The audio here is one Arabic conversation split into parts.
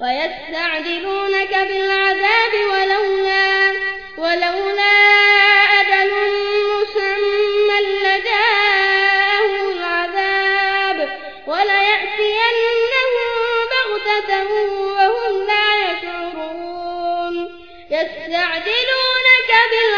ويستعجلونك بالعذاب ولولا ولولا أجل مسمى لجاءهم العذاب. وليأتينهم بغتة وهم لا يشعرون. يستعجلونك بالعذاب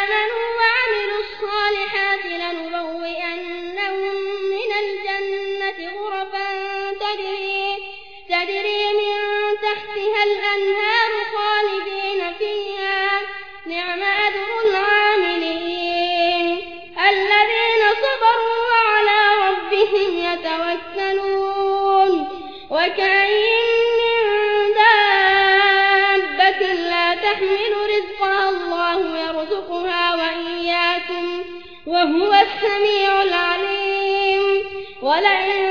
تجري, تجري من تحتها الأنهار خالدين فيها. نعم أجر العاملين. الذين صبروا وعلى ربهم يتوكلون. وكأين من دابة لا تحمل رزقها الله يرزقها وإياكم وهو السميع العليم. ولئن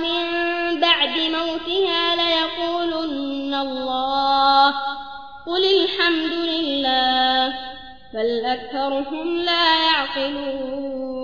من بعد موتها ليقولن الله. قل الحمد لله بل أكثرهم لا يعقلون.